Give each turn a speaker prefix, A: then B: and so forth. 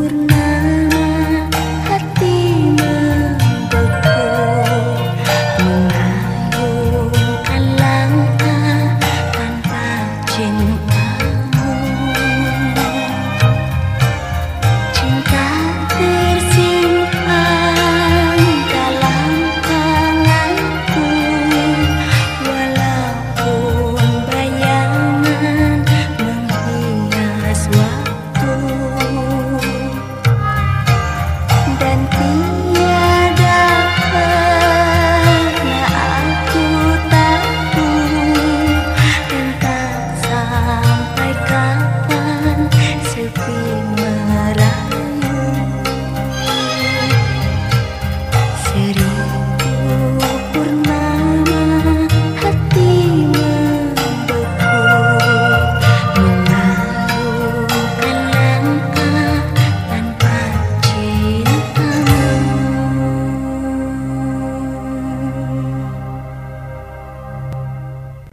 A: sempurna